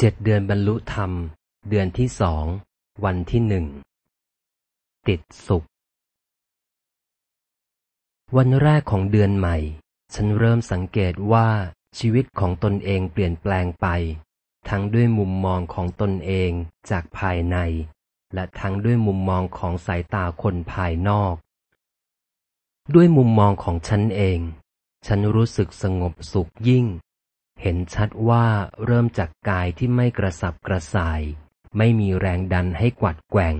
เจ็ดเดือนบรรลุธรรม เดือนที่สอง วันที่หนึ่ง ติดสุข วันแรกของเดือนใหม่ ฉันเริ่มสังเกตว่าชีวิตของตนเองเปลี่ยนแปลงไป ทั้งด้วยมุมมองของตนเองจากภายใน และทั้งด้วยมุมมองของสายตาคนภายนอก ด้วยมุมมองของฉันเอง ฉันรู้สึกสงบสุขยิ่ง เห็นชัดว่าเริ่มจากกายที่ไม่กระสับกระส่าย ไม่มีแรงดันให้กวัดแกว่ง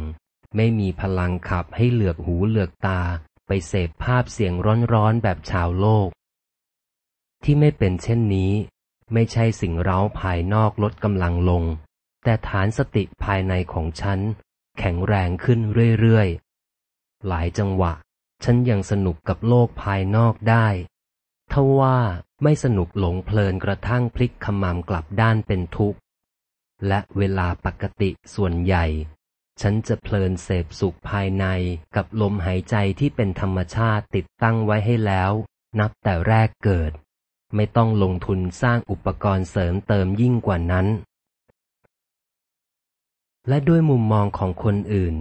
ไม่มีพลังขับให้เหลือกหูเหลือกตา ไปเสพภาพเสียงร้อนๆแบบชาวโลก ที่ไม่เป็นเช่นนี้ ไม่ใช่สิ่งเร้าภายนอกลดกำลังลง แต่ฐานสติภายในของฉัน แข็งแรงขึ้นเรื่อยๆ หลายจังหวะ ฉันยังสนุกกับโลกภายนอกได้ ทว่าไม่สนุกหลงเพลินกระทั่งพลิกขมามกลับด้านเป็นทุกข์ และเวลาปกติส่วนใหญ่ ฉันจะเพลินเสพสุขภายในกับลมหายใจที่เป็นธรรมชาติติดตั้งไว้ให้แล้ว นับแต่แรกเกิด ไม่ต้องลงทุนสร้างอุปกรณ์เสริมเติมยิ่งกว่านั้น และด้วยมุมมองของคนอื่น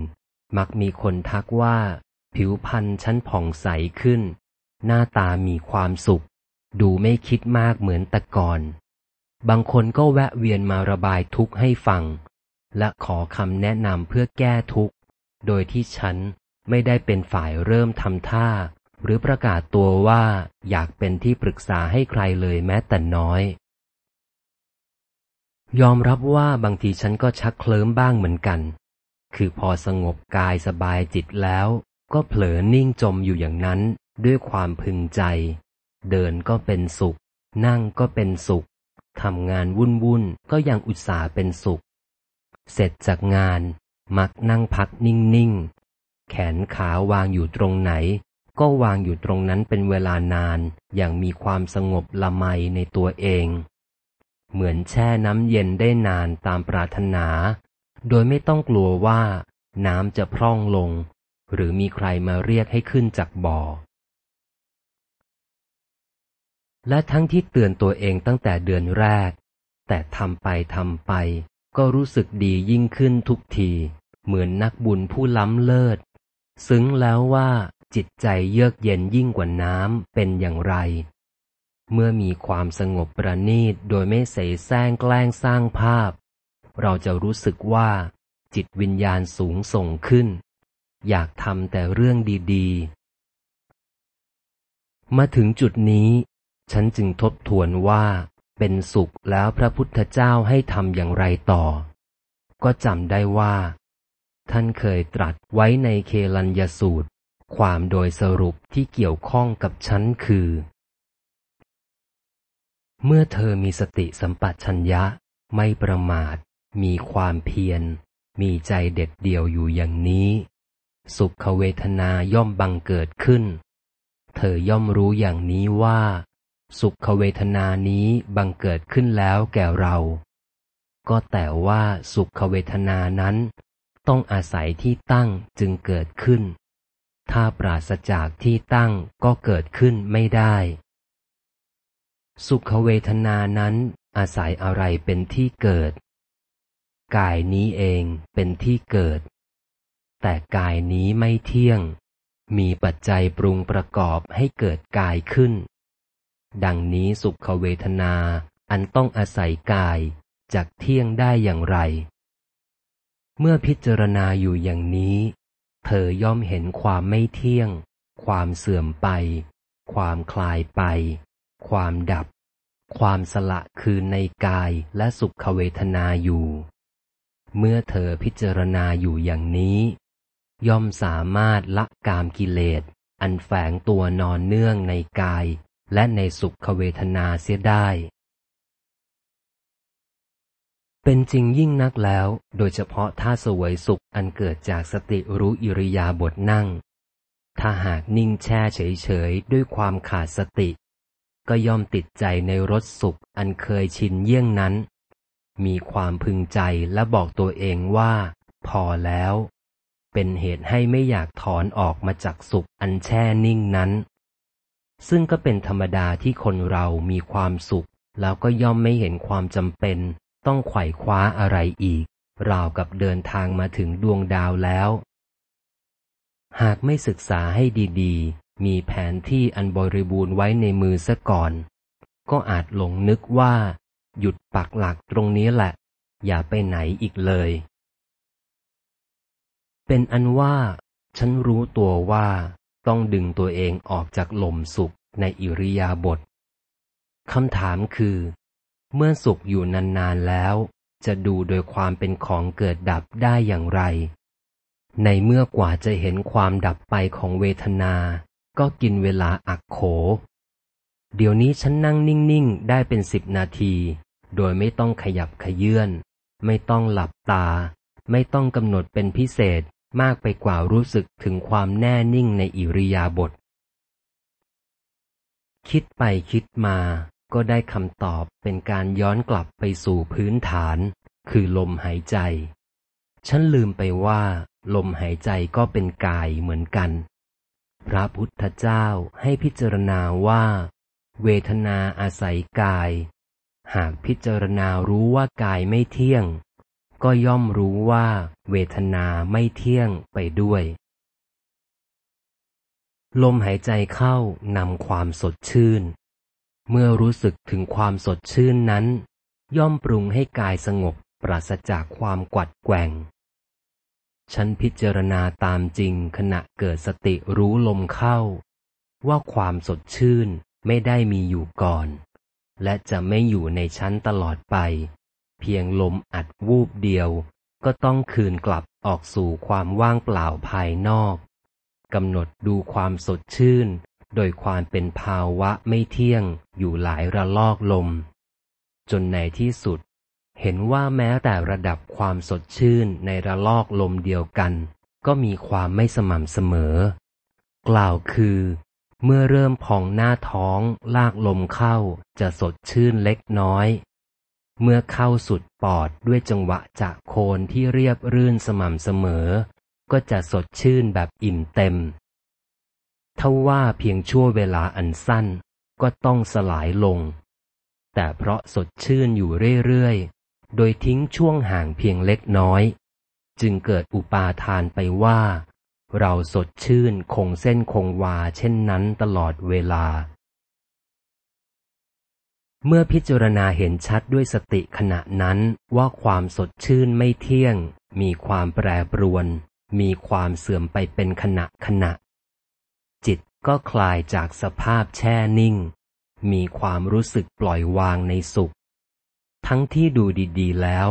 มักมีคนทักว่า ผิวพรรณฉันผ่องใสขึ้น หน้าตามีความสุข ดูไม่คิดมากเหมือนแต่ก่อน บางคนก็แวะเวียนมาระบายทุกข์ให้ฟัง และขอคำแนะนำเพื่อแก้ทุกข์ โดยที่ฉันไม่ได้เป็นฝ่ายเริ่มทำท่า หรือประกาศตัวว่าอยากเป็นที่ปรึกษาให้ใครเลยแม้แต่น้อย ยอมรับว่าบางทีฉันก็ชักเคลิ้มบ้างเหมือนกัน คือพอสงบกายสบายจิตแล้ว ก็เผลอนิ่งจมอยู่อย่างนั้น ด้วยความพึงใจ เดินก็เป็นสุข นั่งก็เป็นสุขทำงานวุ่นวุ่นก็ยังอุตส่าห์เป็นสุข เสร็จจากงาน มักนั่งพักนิ่งๆ แขนขาวางอยู่ตรงไหน ก็วางอยู่ตรงนั้นเป็นเวลานาน อย่างมีความสงบละไมในตัวเอง เหมือนแช่น้ำเย็นได้นานตามปรารถนา โดยไม่ต้องกลัวว่า น้ำจะพร่องลง หรือมีใครมาเรียกให้ขึ้นจากบ่อ และทั้งที่เตือนตัวเองตั้งแต่เดือนแรก แต่ทำไปทำไป ก็รู้สึกดียิ่งขึ้นทุกที เหมือนนักบุญผู้ล้ำเลิศ ซึ้งแล้วว่าจิตใจเยือกเย็นยิ่งกว่าน้ำเป็นอย่างไร เมื่อมีความสงบประณีตโดยไม่เสแสร้งแกล้งสร้างภาพ เราจะรู้สึกว่า จิตวิญญาณสูงส่งขึ้น อยากทำแต่เรื่องดี ๆ มาถึงจุดนี้ ฉันจึงทบทวนว่าเป็นสุขแล้วพระพุทธเจ้าให้ทำอย่างไรต่อ ก็จำได้ว่า ท่านเคยตรัสไว้ในเคลัญยสูตร ความโดยสรุปที่เกี่ยวข้องกับฉันคือ เมื่อเธอมีสติสัมปชัญญะ ไม่ประมาท มีความเพียร มีใจเด็ดเดี่ยวอยู่อย่างนี้ สุขเวทนาย่อมบังเกิดขึ้น เธอย่อมรู้อย่างนี้ว่า สุขเวทนานี้บังเกิดขึ้นแล้วแก่เรา ก็แต่ว่าสุขเวทนานั้น ต้องอาศัยที่ตั้งจึงเกิดขึ้น ถ้าปราศจากที่ตั้งก็เกิดขึ้นไม่ได้ สุขเวทนานั้นอาศัยอะไรเป็นที่เกิด กายนี้เองเป็นที่เกิด แต่กายนี้ไม่เที่ยง มีปัจจัยปรุงประกอบให้เกิดกายขึ้น ดังนี้สุขเวทนาอันต้องอาศัยกายจากเที่ยงได้อย่างไร เมื่อพิจารณาอยู่อย่างนี้ เธอย่อมเห็นความไม่เที่ยง ความเสื่อมไป ความคลายไป ความดับ ความสละคือในกายและสุขเวทนาอยู่ เมื่อเธอพิจารณาอยู่อย่างนี้ ย่อมสามารถละกามกิเลสอันแฝงตัวนอนเนื่องในกาย และในสุขเวทนาเสียได้ เป็นจริงยิ่งนักแล้ว โดยเฉพาะถ้าสวยสุขอันเกิดจากสติรู้อิริยาบถนั่ง ถ้าหากนิ่งแช่เฉยๆ ด้วยความขาดสติ ก็ย่อมติดใจในรสสุขอันเคยชินเยี่ยงนั้น มีความพึงใจและบอกตัวเองว่า พอแล้ว เป็นเหตุให้ไม่อยากถอนออกมาจากสุขอันแช่นิ่งนั้น ซึ่งก็เป็นธรรมดาที่คนเรามีความสุข แล้วก็ย่อมไม่เห็นความจำเป็น ต้องไขว่คว้าอะไรอีก ราวกับเดินทางมาถึงดวงดาวแล้ว หากไม่ศึกษาให้ดีๆ มีแผนที่อันบริบูรณ์ไว้ในมือซะก่อน ก็อาจหลงนึกว่า หยุดปักหลักตรงนี้แหละ อย่าไปไหนอีกเลย เป็นอันว่า ฉันรู้ตัวว่า ต้องดึงตัวเองออกจากหล่มสุขในอิริยาบถคำถามคือ เมื่อสุขอยู่นานๆแล้ว จะดูโดยความเป็นของเกิดดับได้อย่างไร ในเมื่อกว่าจะเห็นความดับไปของเวทนา ก็กินเวลาอักโข เดี๋ยวนี้ฉันนั่งนิ่งๆ ได้เป็นสิบนาที โดยไม่ต้องขยับขยื่น ไม่ต้องหลับตา ไม่ต้องกำหนดเป็นพิเศษ มากไปกว่ารู้สึกถึงความแน่นิ่งในอิริยาบถคิดไปคิดมาก็ได้คำตอบเป็นการย้อนกลับไปสู่พื้นฐาน คือลมหายใจ ฉันลืมไปว่า ลมหายใจก็เป็นกายเหมือนกัน พระพุทธเจ้าให้พิจารณาว่า เวทนาอาศัยกาย หากพิจารณารู้ว่ากายไม่เที่ยง ก็ย่อมรู้ว่าเวทนาไม่เที่ยงไปด้วย ลมหายใจเข้านำความสดชื่น เมื่อรู้สึกถึงความสดชื่นนั้น ย่อมปรุงให้กายสงบปราศจากความกวัดแกว่ง ฉันพิจารณาตามจริงขณะเกิดสติรู้ลมเข้า ว่าความสดชื่นไม่ได้มีอยู่ก่อน และจะไม่อยู่ในชั้นตลอดไป เพียงลมอัดวูบเดียว ก็ต้องคืนกลับออกสู่ความว่างเปล่าภายนอกกำหนดดูความสดชื่น โดยความเป็นภาวะไม่เที่ยงอยู่หลายระลอกลม จนในที่สุด เห็นว่าแม้แต่ระดับความสดชื่นในระลอกลมเดียวกัน ก็มีความไม่สม่ำเสมอ กล่าวคือ เมื่อเริ่มพองหน้าท้องลากลมเข้าจะสดชื่นเล็กน้อย เมื่อเข้าสุดปอดด้วยจังหวะจากโคนที่เรียบรื่นสม่ำเสมอ ก็จะสดชื่นแบบอิ่มเต็มถ้าว่าเพียงชั่วเวลาอันสั้นก็ต้องสลายลง แต่เพราะสดชื่นอยู่เรื่อยๆ โดยทิ้งช่วงห่างเพียงเล็กน้อย จึงเกิดอุปาทานไปว่า เราสดชื่นคงเส้นคงวาเช่นนั้นตลอดเวลา เมื่อพิจารณาเห็นชัดด้วยสติขณะนั้นว่าความสดชื่นไม่เที่ยง มีความแปรปรวน มีความเสื่อมไปเป็นขณะขณะ จิตก็คลายจากสภาพแช่นิ่ง มีความรู้สึกปล่อยวางในสุข ทั้งที่ดูดีๆแล้ว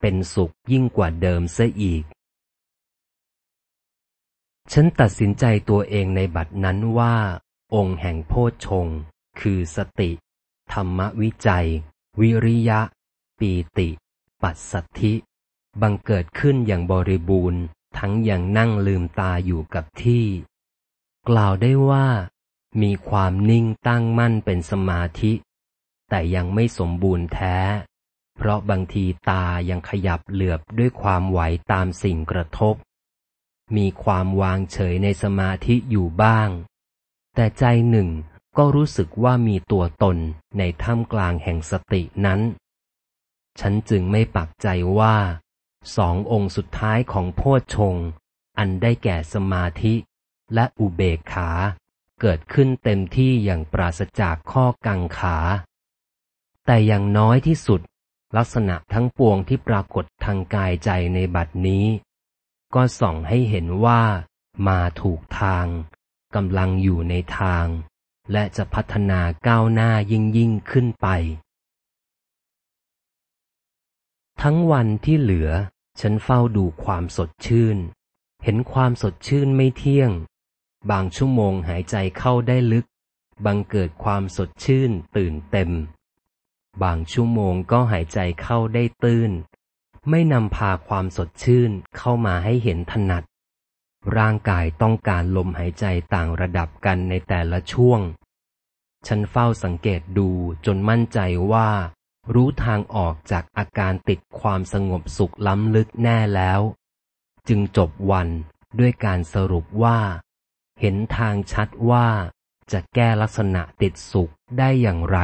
เป็นสุขยิ่งกว่าเดิมซะอีก ฉันตัดสินใจตัวเองในบัดนั้นว่า องค์แห่งโพชฌงคือสติ ธรรมวิจัย วิริยะ ปีติ ปัสสัทธิ บังเกิดขึ้นอย่างบริบูรณ์ ทั้งอย่างนั่งลืมตาอยู่กับที่ กล่าวได้ว่า มีความนิ่งตั้งมั่นเป็นสมาธิ แต่ยังไม่สมบูรณ์แท้ เพราะบางทีตายังขยับเหลือบด้วยความไหวตามสิ่งกระทบ มีความวางเฉยในสมาธิอยู่บ้าง แต่ใจหนึ่ง ก็รู้สึกว่ามีตัวตนในท่ามกลางแห่งสตินั้น ฉันจึงไม่ปักใจว่า สององค์สุดท้ายของโพชฌงอันได้แก่สมาธิและอุเบกขา เกิดขึ้นเต็มที่อย่างปราศจากข้อกังขา แต่อย่างน้อยที่สุด ลักษณะทั้งปวงที่ปรากฏทางกายใจในบัดนี้ ก็ส่องให้เห็นว่ามาถูกทางกำลังอยู่ในทาง และจะพัฒนาก้าวหน้ายิ่งยิ่งขึ้นไป ทั้งวันที่เหลือ ฉันเฝ้าดูความสดชื่น เห็นความสดชื่นไม่เที่ยง บางชั่วโมงหายใจเข้าได้ลึก บังเกิดความสดชื่นตื่นเต็ม บางชั่วโมงก็หายใจเข้าได้ตื้น ไม่นำพาความสดชื่นเข้ามาให้เห็นถนัด ร่างกายต้องการลมหายใจต่างระดับกันในแต่ละช่วง ฉันเฝ้าสังเกตดูจนมั่นใจว่า รู้ทางออกจากอาการติดความสงบสุขล้ำลึกแน่แล้ว จึงจบวันด้วยการสรุปว่า เห็นทางชัดว่าจะแก้ลักษณะติดสุขได้อย่างไร